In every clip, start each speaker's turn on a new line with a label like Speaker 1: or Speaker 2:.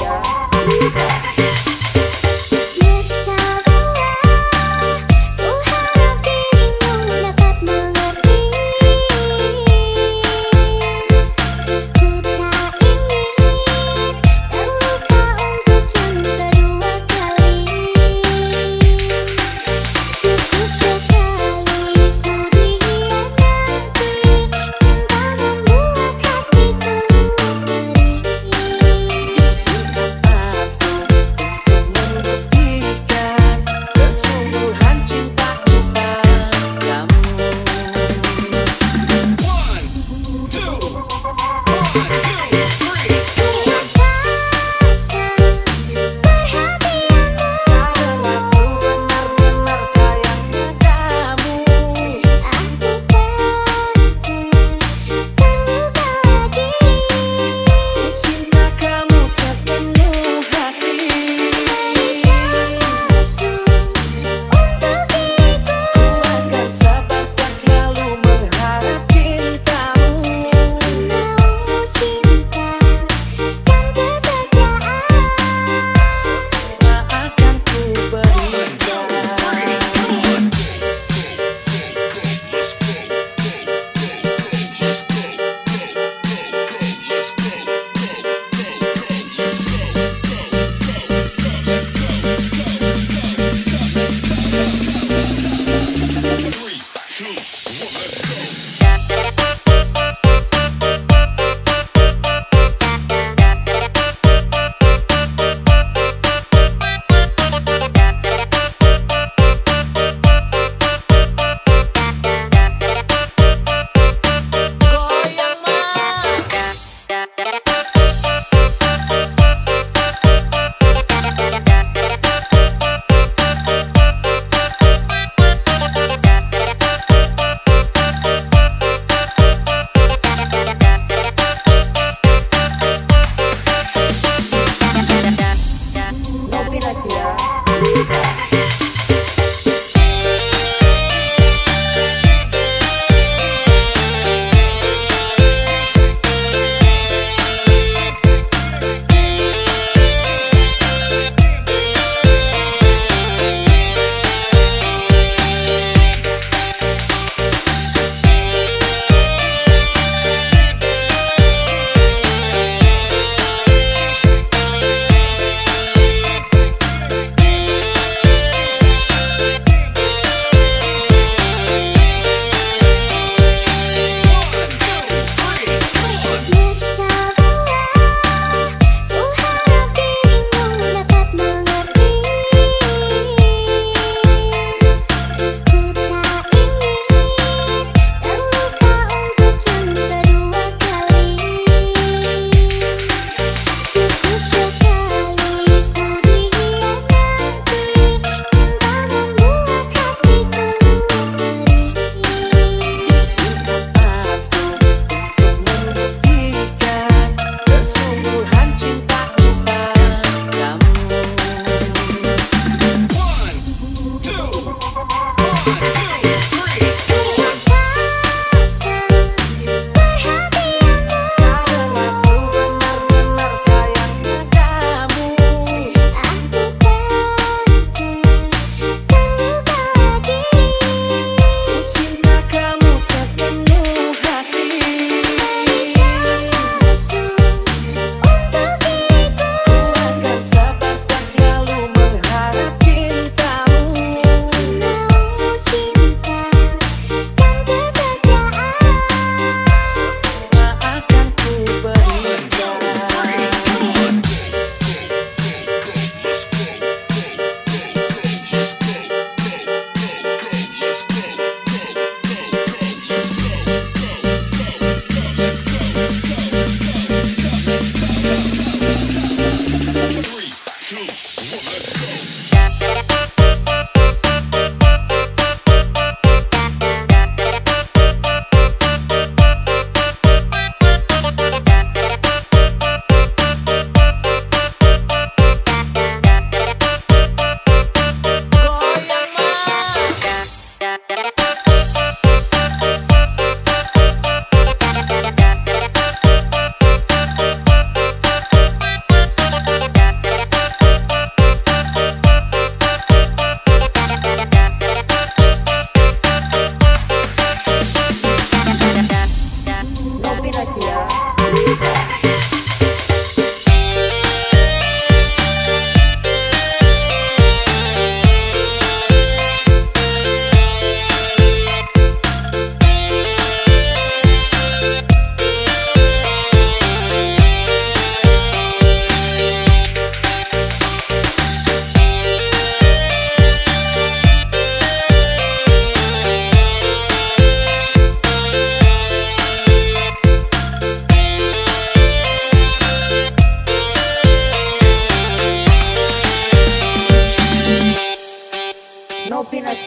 Speaker 1: Yeah.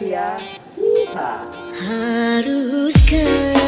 Speaker 1: bahagia Haruskah